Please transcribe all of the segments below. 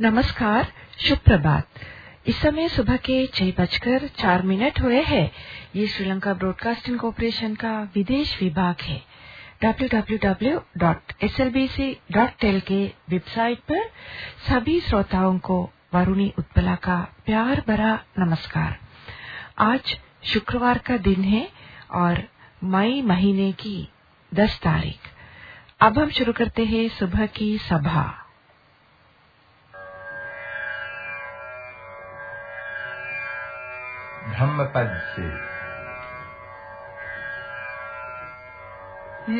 नमस्कार शुभ प्रभात इस समय सुबह के छह बजकर चार मिनट हुए हैं। ये श्रीलंका ब्रॉडकास्टिंग कॉरपोरेशन का विदेश विभाग है। www.slbc.tel के वेबसाइट पर सभी श्रोताओं को वरुणी उत्पला का प्यार भरा नमस्कार। आज शुक्रवार का दिन है और मई महीने की दस तारीख। अब हम शुरू करते हैं सुबह की सभा। ධම්මපදසේ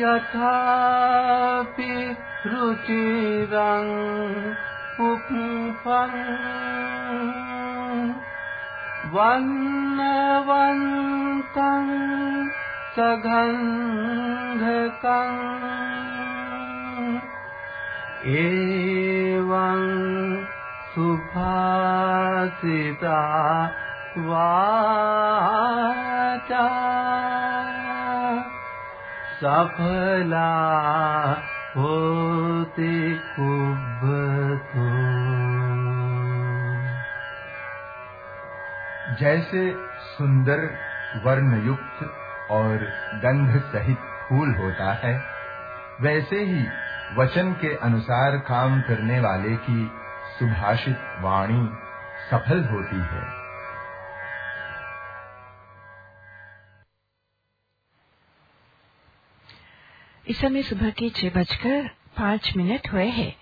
යථාපි රුචිරං උප්පං වන්නවන්තං සගන්ධකං ඒවං සුභාසිතා वाचा। सफला होते जैसे सुंदर वर्ण युक्त और गंध सहित फूल होता है, वैसे ही वचन के अनुसार काम करने वाले की सुभाषित वाणी सफल होती है। इस समय सुबह के छह बजकर पाँच मिनट हुए हैं।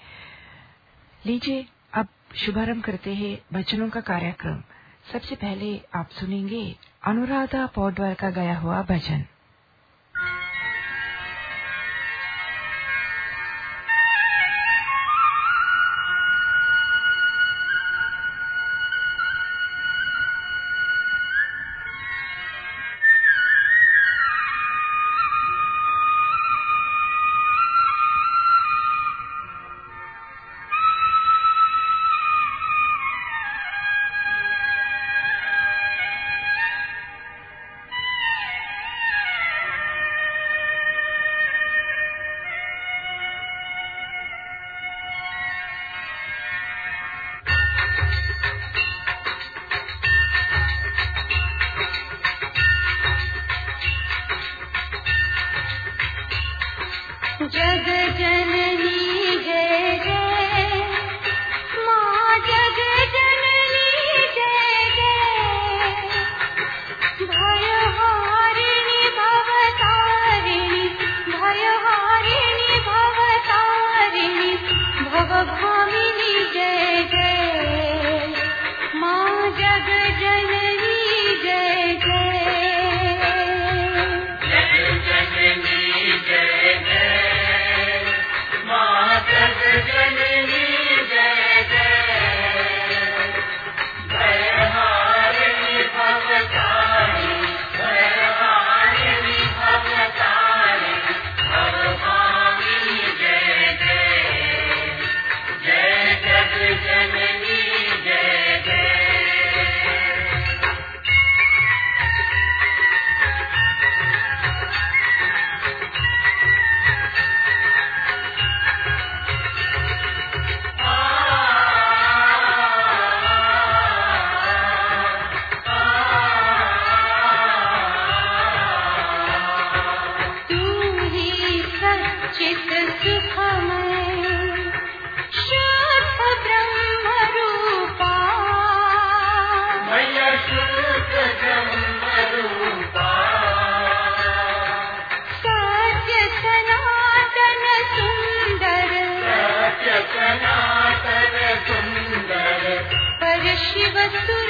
लीजिए, अब शुभारंभ करते हैं भजनों का कार्यक्रम। सबसे पहले आप सुनेंगे अनुराधा पौडवाल का गया हुआ भजन। Let's do it.